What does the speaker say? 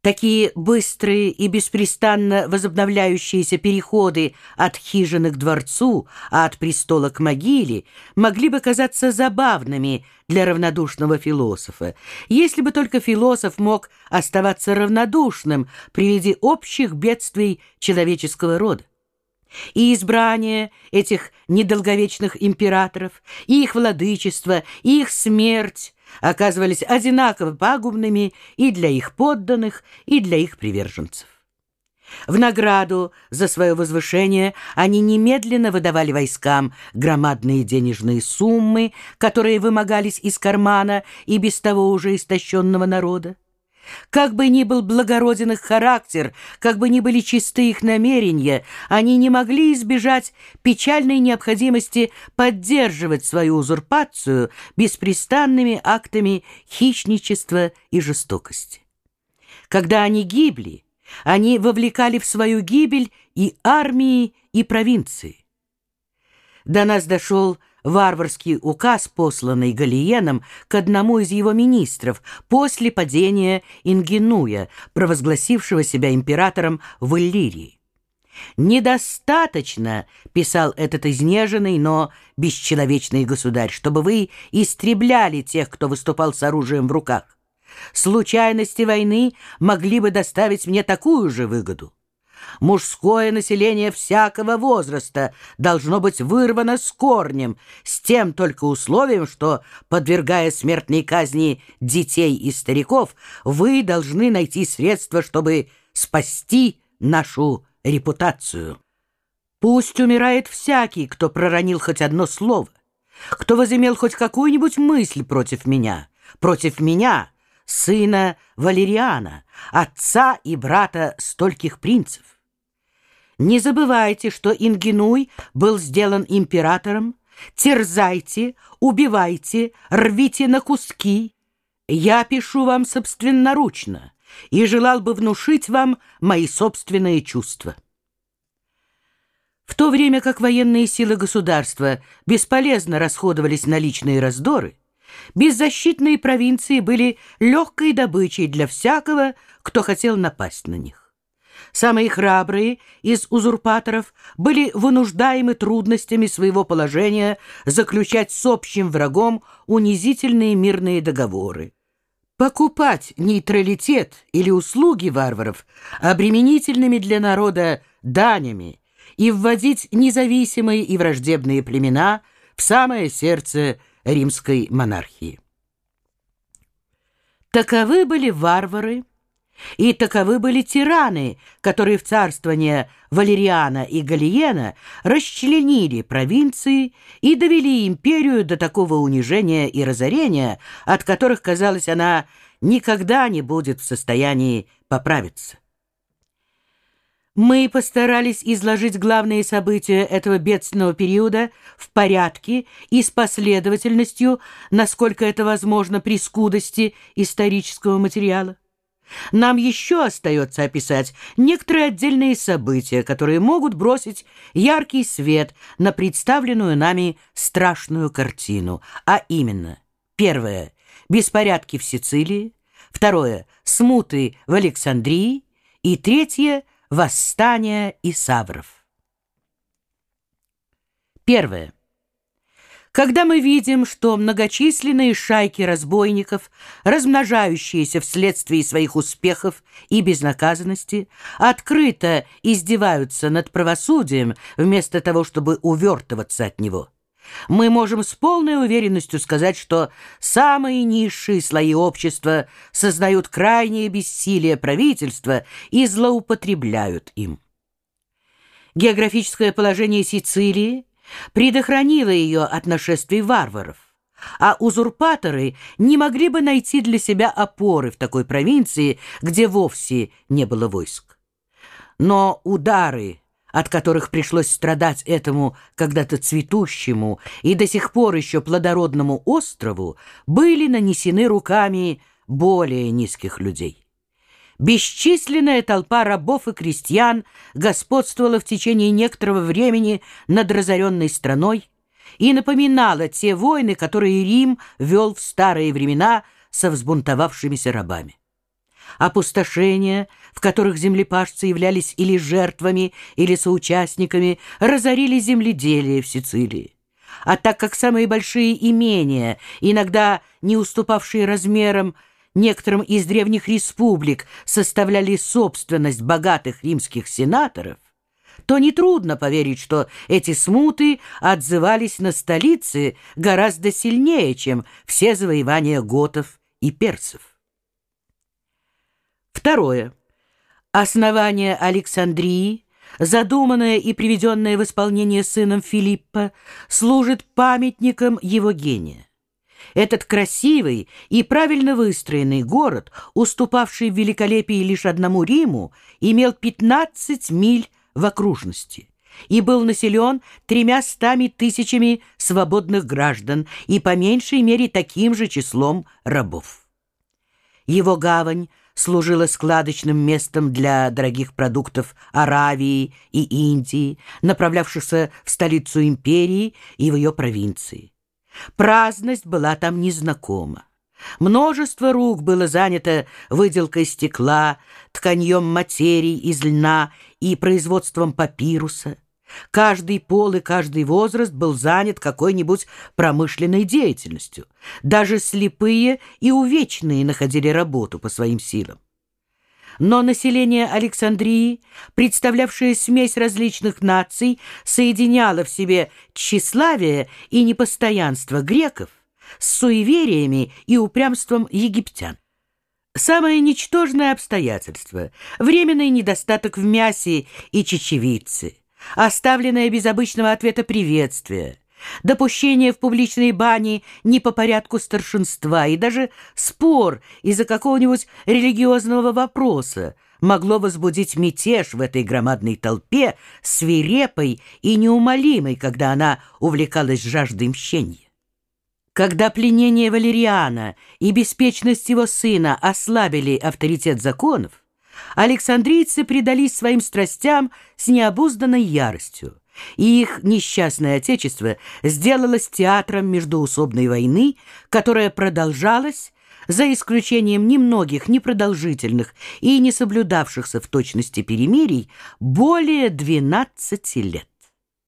Такие быстрые и беспрестанно возобновляющиеся переходы от хижины к дворцу, а от престола к могиле могли бы казаться забавными для равнодушного философа, если бы только философ мог оставаться равнодушным при виде общих бедствий человеческого рода. И избрание этих недолговечных императоров, и их владычество, и их смерть оказывались одинаково пагубными и для их подданных, и для их приверженцев. В награду за свое возвышение они немедленно выдавали войскам громадные денежные суммы, которые вымогались из кармана и без того уже истощенного народа. Как бы ни был благороден их характер, как бы ни были чисты их намерения, они не могли избежать печальной необходимости поддерживать свою узурпацию беспрестанными актами хищничества и жестокости. Когда они гибли, они вовлекали в свою гибель и армии, и провинции. До нас дошел варварский указ, посланный Галиеном к одному из его министров после падения Ингенуя, провозгласившего себя императором в Иллирии. «Недостаточно, — писал этот изнеженный, но бесчеловечный государь, — чтобы вы истребляли тех, кто выступал с оружием в руках. Случайности войны могли бы доставить мне такую же выгоду. Мужское население всякого возраста должно быть вырвано с корнем, с тем только условием, что, подвергая смертной казни детей и стариков, вы должны найти средства, чтобы спасти нашу репутацию. Пусть умирает всякий, кто проронил хоть одно слово, кто возымел хоть какую-нибудь мысль против меня, против меня, сына Валериана, отца и брата стольких принцев. Не забывайте, что Ингинуй был сделан императором. Терзайте, убивайте, рвите на куски. Я пишу вам собственноручно и желал бы внушить вам мои собственные чувства. В то время как военные силы государства бесполезно расходовались на личные раздоры, беззащитные провинции были легкой добычей для всякого, кто хотел напасть на них. Самые храбрые из узурпаторов были вынуждаемы трудностями своего положения заключать с общим врагом унизительные мирные договоры. Покупать нейтралитет или услуги варваров обременительными для народа данями и вводить независимые и враждебные племена в самое сердце римской монархии. Таковы были варвары, и таковы были тираны, которые в царствование Валериана и Галиена расчленили провинции и довели империю до такого унижения и разорения, от которых, казалось, она никогда не будет в состоянии поправиться. Мы постарались изложить главные события этого бедственного периода в порядке и с последовательностью, насколько это возможно при скудости исторического материала. Нам еще остается описать некоторые отдельные события, которые могут бросить яркий свет на представленную нами страшную картину, а именно, первое – беспорядки в Сицилии, второе – смуты в Александрии и третье – восстание Исавров. Первое. Когда мы видим, что многочисленные шайки разбойников, размножающиеся вследствие своих успехов и безнаказанности, открыто издеваются над правосудием вместо того, чтобы увертываться от него, мы можем с полной уверенностью сказать, что самые низшие слои общества сознают крайнее бессилие правительства и злоупотребляют им. Географическое положение Сицилии предохранила ее от нашествий варваров, а узурпаторы не могли бы найти для себя опоры в такой провинции, где вовсе не было войск. Но удары, от которых пришлось страдать этому когда-то цветущему и до сих пор еще плодородному острову, были нанесены руками более низких людей. Бесчисленная толпа рабов и крестьян господствовала в течение некоторого времени над разоренной страной и напоминала те войны, которые Рим вел в старые времена со взбунтовавшимися рабами. Опустошения, в которых землепашцы являлись или жертвами, или соучастниками, разорили земледелие в Сицилии. А так как самые большие имения, иногда не уступавшие размерам некоторым из древних республик, составляли собственность богатых римских сенаторов, то нетрудно поверить, что эти смуты отзывались на столицы гораздо сильнее, чем все завоевания готов и персов. Второе. Основание Александрии, задуманное и приведенное в исполнение сыном Филиппа, служит памятником его гения. Этот красивый и правильно выстроенный город, уступавший в великолепии лишь одному Риму, имел 15 миль в окружности и был населен тремястами тысячами свободных граждан и по меньшей мере таким же числом рабов. Его гавань служила складочным местом для дорогих продуктов Аравии и Индии, направлявшихся в столицу империи и в ее провинции. Праздность была там незнакома. Множество рук было занято выделкой стекла, тканьем материй из льна и производством папируса. Каждый пол и каждый возраст был занят какой-нибудь промышленной деятельностью. Даже слепые и увечные находили работу по своим силам. Но население Александрии, представлявшее смесь различных наций, соединяло в себе тщеславие и непостоянство греков с суевериями и упрямством египтян. Самое ничтожное обстоятельство — временный недостаток в мясе и чечевице, оставленное без обычного ответа приветствия, допущение в публичной бане не по порядку старшинства и даже спор из-за какого-нибудь религиозного вопроса могло возбудить мятеж в этой громадной толпе, свирепой и неумолимой, когда она увлекалась жаждой мщения. Когда пленение Валериана и беспечность его сына ослабили авторитет законов, Александрийцы предались своим страстям с необузданной яростью, и их несчастное отечество сделалось театром междоусобной войны, которая продолжалась, за исключением немногих непродолжительных и не соблюдавшихся в точности перемирий, более 12 лет.